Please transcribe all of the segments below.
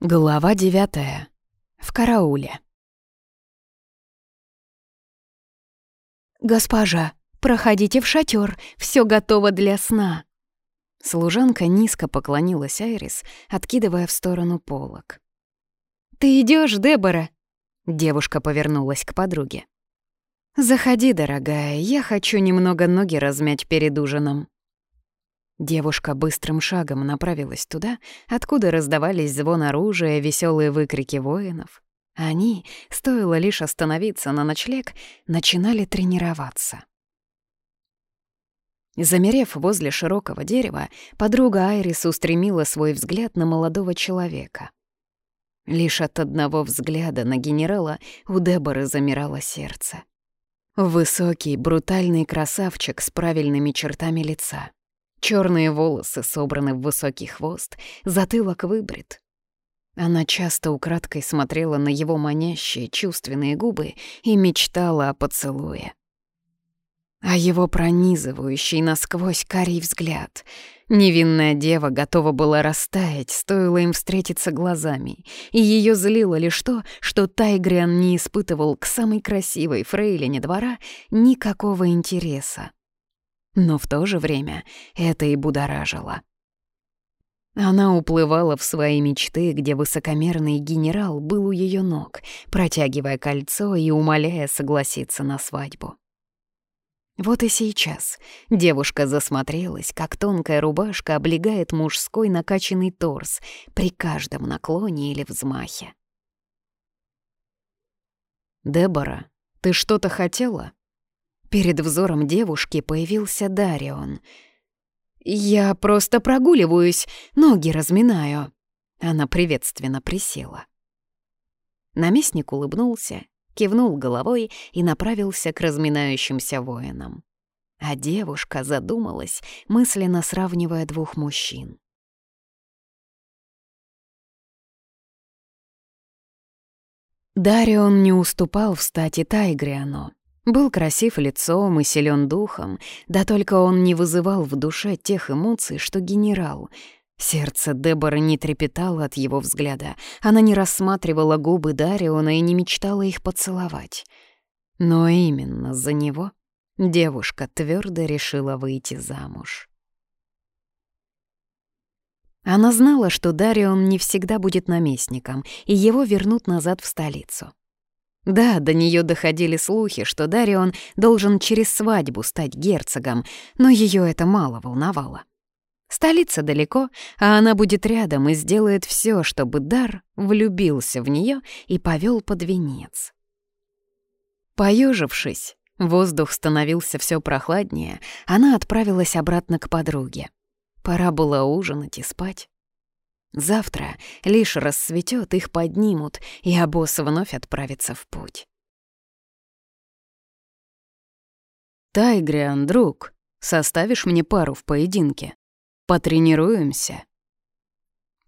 Глава девятая. В карауле. «Госпожа, проходите в шатер, все готово для сна». Служанка низко поклонилась Айрис, откидывая в сторону полок. «Ты идешь, Дебора?» Девушка повернулась к подруге. «Заходи, дорогая, я хочу немного ноги размять перед ужином». Девушка быстрым шагом направилась туда, откуда раздавались звон оружия, веселые выкрики воинов. Они, стоило лишь остановиться на ночлег, начинали тренироваться. Замерев возле широкого дерева, подруга Айрис устремила свой взгляд на молодого человека. Лишь от одного взгляда на генерала у Деборы замирало сердце. Высокий, брутальный красавчик с правильными чертами лица — Черные волосы собраны в высокий хвост, затылок выбрит. Она часто украдкой смотрела на его манящие чувственные губы и мечтала о поцелуе. А его пронизывающий насквозь карий взгляд. Невинная дева готова была растаять, стоило им встретиться глазами, и ее злило лишь то, что Тайгриан не испытывал к самой красивой фрейлине двора никакого интереса но в то же время это и будоражило. Она уплывала в свои мечты, где высокомерный генерал был у ее ног, протягивая кольцо и умоляя согласиться на свадьбу. Вот и сейчас девушка засмотрелась, как тонкая рубашка облегает мужской накачанный торс при каждом наклоне или взмахе. «Дебора, ты что-то хотела?» Перед взором девушки появился Дарион. «Я просто прогуливаюсь, ноги разминаю». Она приветственно присела. Наместник улыбнулся, кивнул головой и направился к разминающимся воинам. А девушка задумалась, мысленно сравнивая двух мужчин. Дарион не уступал в стати Тайгриану, был красив лицом и силен духом, да только он не вызывал в душе тех эмоций, что генерал. Сердце Деборы не трепетало от его взгляда, она не рассматривала губы Дариона и не мечтала их поцеловать. Но именно за него девушка твердо решила выйти замуж. Она знала, что Дарион не всегда будет наместником, и его вернут назад в столицу. Да, до нее доходили слухи, что Дарион должен через свадьбу стать герцогом, но ее это мало волновало. Столица далеко, а она будет рядом и сделает все, чтобы Дар влюбился в нее и повел под венец. Поежившись, воздух становился все прохладнее, она отправилась обратно к подруге. Пора было ужинать и спать. Завтра лишь рассветет, их поднимут, и обоз вновь отправится в путь. «Тайгриан, друг, составишь мне пару в поединке? Потренируемся?»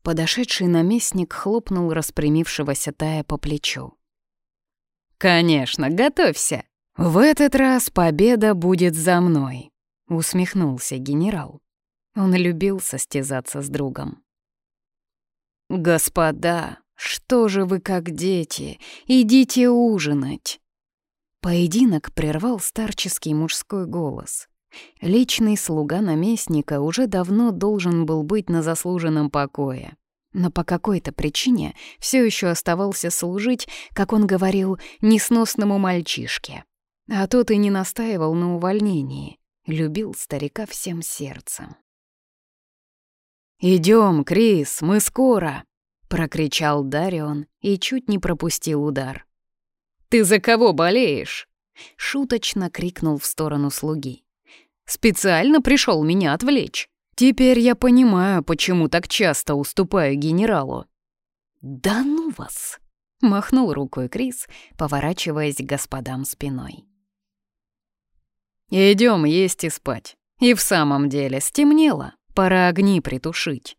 Подошедший наместник хлопнул распрямившегося Тая по плечу. «Конечно, готовься. В этот раз победа будет за мной», — усмехнулся генерал. Он любил состязаться с другом. «Господа, что же вы как дети? Идите ужинать!» Поединок прервал старческий мужской голос. Личный слуга наместника уже давно должен был быть на заслуженном покое. Но по какой-то причине все еще оставался служить, как он говорил, несносному мальчишке. А тот и не настаивал на увольнении, любил старика всем сердцем. «Идем, Крис, мы скоро!» — прокричал Дарион и чуть не пропустил удар. «Ты за кого болеешь?» — шуточно крикнул в сторону слуги. «Специально пришел меня отвлечь. Теперь я понимаю, почему так часто уступаю генералу». «Да ну вас!» — махнул рукой Крис, поворачиваясь к господам спиной. Идем есть и спать. И в самом деле стемнело. Пора огни притушить».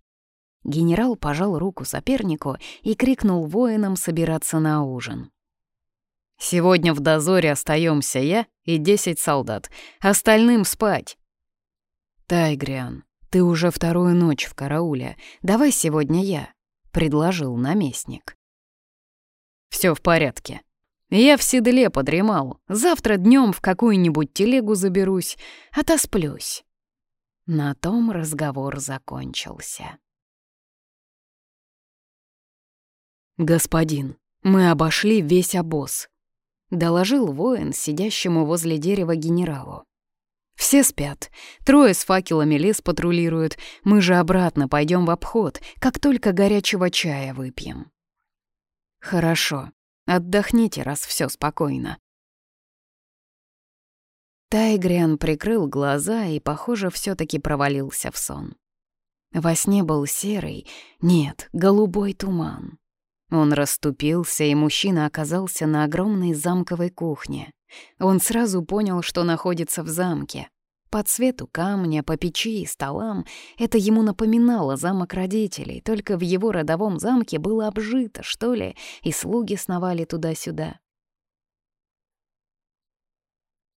Генерал пожал руку сопернику и крикнул воинам собираться на ужин. «Сегодня в дозоре остаемся я и десять солдат, остальным спать». «Тайгриан, ты уже вторую ночь в карауле, давай сегодня я. — предложил наместник. Все в порядке. Я в седле подремал. Завтра днем в какую-нибудь телегу заберусь, отосплюсь». На том разговор закончился. «Господин, мы обошли весь обоз», — доложил воин, сидящему возле дерева генералу. «Все спят. Трое с факелами лес патрулируют. Мы же обратно пойдем в обход, как только горячего чая выпьем». «Хорошо. Отдохните, раз все спокойно». Тайгриан прикрыл глаза и, похоже, все таки провалился в сон. Во сне был серый, нет, голубой туман. Он расступился, и мужчина оказался на огромной замковой кухне. Он сразу понял, что находится в замке. По цвету камня, по печи и столам это ему напоминало замок родителей, только в его родовом замке было обжито, что ли, и слуги сновали туда-сюда.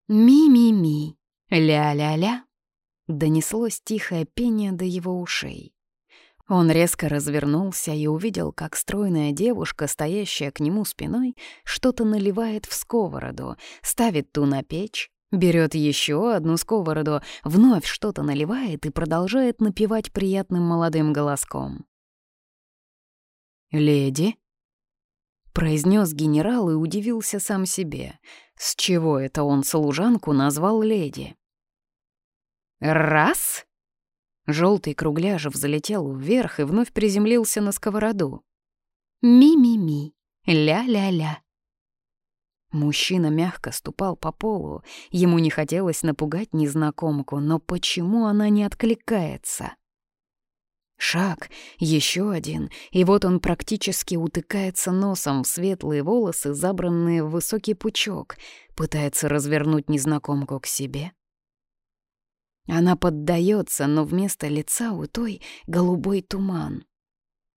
«Ми-ми-ми, ля-ля-ля», — донеслось тихое пение до его ушей. Он резко развернулся и увидел, как стройная девушка, стоящая к нему спиной, что-то наливает в сковороду, ставит ту на печь, берет еще одну сковороду, вновь что-то наливает и продолжает напевать приятным молодым голоском. «Леди?» — произнес генерал и удивился сам себе. С чего это он служанку назвал леди? «Раз!» Желтый кругляж взлетел вверх и вновь приземлился на сковороду. «Ми-ми-ми, ля-ля-ля». Мужчина мягко ступал по полу. Ему не хотелось напугать незнакомку, но почему она не откликается? Шаг, еще один, и вот он практически утыкается носом в светлые волосы, забранные в высокий пучок, пытается развернуть незнакомку к себе. Она поддается, но вместо лица у той голубой туман.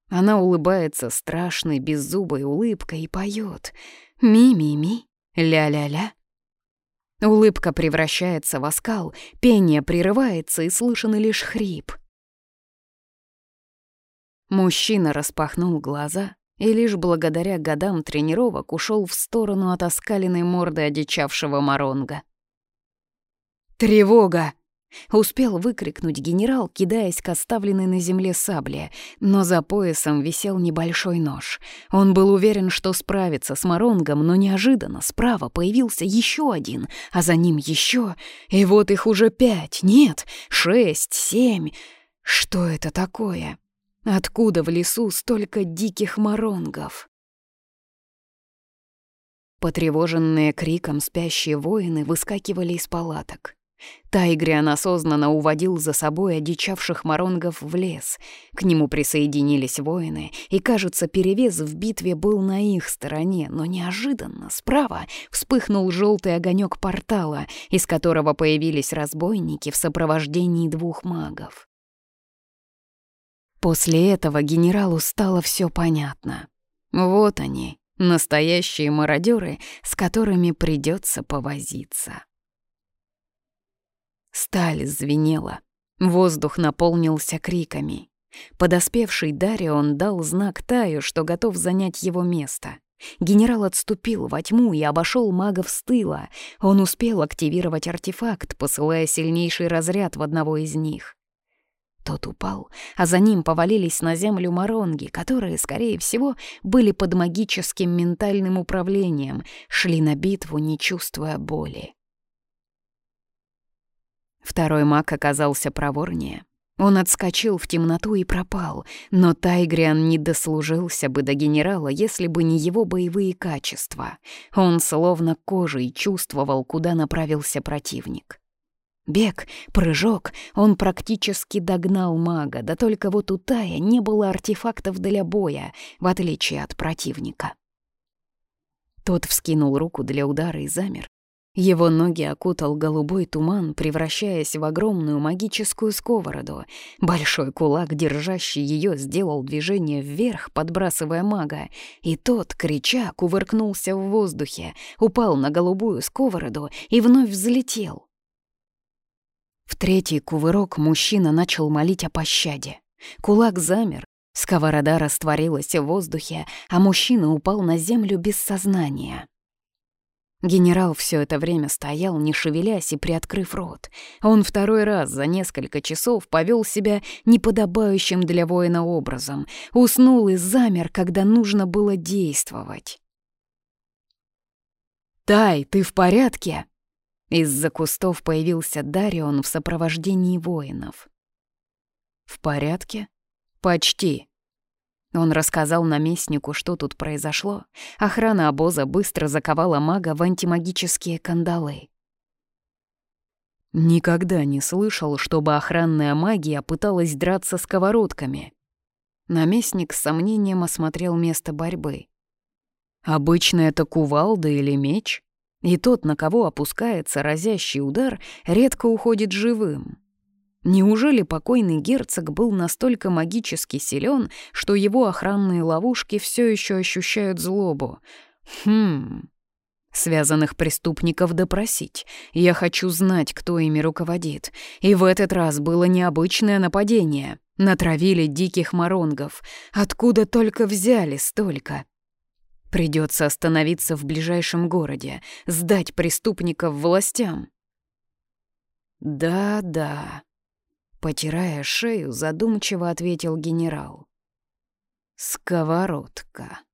Она улыбается страшной, беззубой улыбкой и поет «Ми-ми-ми, ля-ля-ля». Улыбка превращается в оскал, пение прерывается и слышен лишь хрип. Мужчина распахнул глаза и лишь благодаря годам тренировок ушел в сторону от оскаленной морды одичавшего Моронга. «Тревога!» Успел выкрикнуть генерал, кидаясь к оставленной на земле сабле, но за поясом висел небольшой нож. Он был уверен, что справится с Маронгом, но неожиданно справа появился еще один, а за ним еще, и вот их уже пять, нет, шесть, семь. Что это такое? Откуда в лесу столько диких Маронгов? Потревоженные криком спящие воины выскакивали из палаток. Тайгриан осознанно уводил за собой одичавших моронгов в лес. К нему присоединились воины, и, кажется, перевес в битве был на их стороне, но неожиданно справа вспыхнул желтый огонек портала, из которого появились разбойники в сопровождении двух магов. После этого генералу стало все понятно. Вот они, настоящие мародеры, с которыми придется повозиться. Сталь звенела. Воздух наполнился криками. Подоспевший Дарион дал знак Таю, что готов занять его место. Генерал отступил во тьму и обошел магов с тыла. Он успел активировать артефакт, посылая сильнейший разряд в одного из них. Тот упал, а за ним повалились на землю моронги, которые, скорее всего, были под магическим ментальным управлением, шли на битву, не чувствуя боли. Второй маг оказался проворнее. Он отскочил в темноту и пропал, но Тайгриан не дослужился бы до генерала, если бы не его боевые качества. Он словно кожей чувствовал, куда направился противник. Бег, прыжок, он практически догнал мага, да только вот у Тая не было артефактов для боя, в отличие от противника. Тот вскинул руку для удара и замер, его ноги окутал голубой туман, превращаясь в огромную магическую сковороду. Большой кулак, держащий ее, сделал движение вверх, подбрасывая мага, и тот, крича, кувыркнулся в воздухе, упал на голубую сковороду и вновь взлетел. В третий кувырок мужчина начал молить о пощаде. Кулак замер, Сковорода растворилась в воздухе, а мужчина упал на землю без сознания. Генерал все это время стоял, не шевелясь и приоткрыв рот. Он второй раз за несколько часов повел себя неподобающим для воина образом, уснул и замер, когда нужно было действовать. «Тай, ты в порядке?» Из-за кустов появился Дарион в сопровождении воинов. «В порядке?» «Почти». Он рассказал наместнику, что тут произошло. Охрана обоза быстро заковала мага в антимагические кандалы. Никогда не слышал, чтобы охранная магия пыталась драться сковородками. Наместник с сомнением осмотрел место борьбы. Обычно это кувалда или меч, и тот, на кого опускается разящий удар, редко уходит живым. Неужели покойный герцог был настолько магически силен, что его охранные ловушки все еще ощущают злобу? Хм. Связанных преступников допросить. Я хочу знать, кто ими руководит. И в этот раз было необычное нападение. Натравили диких моронгов. Откуда только взяли столько? Придется остановиться в ближайшем городе, сдать преступников властям. Да-да. Потирая шею, задумчиво ответил генерал. «Сковородка».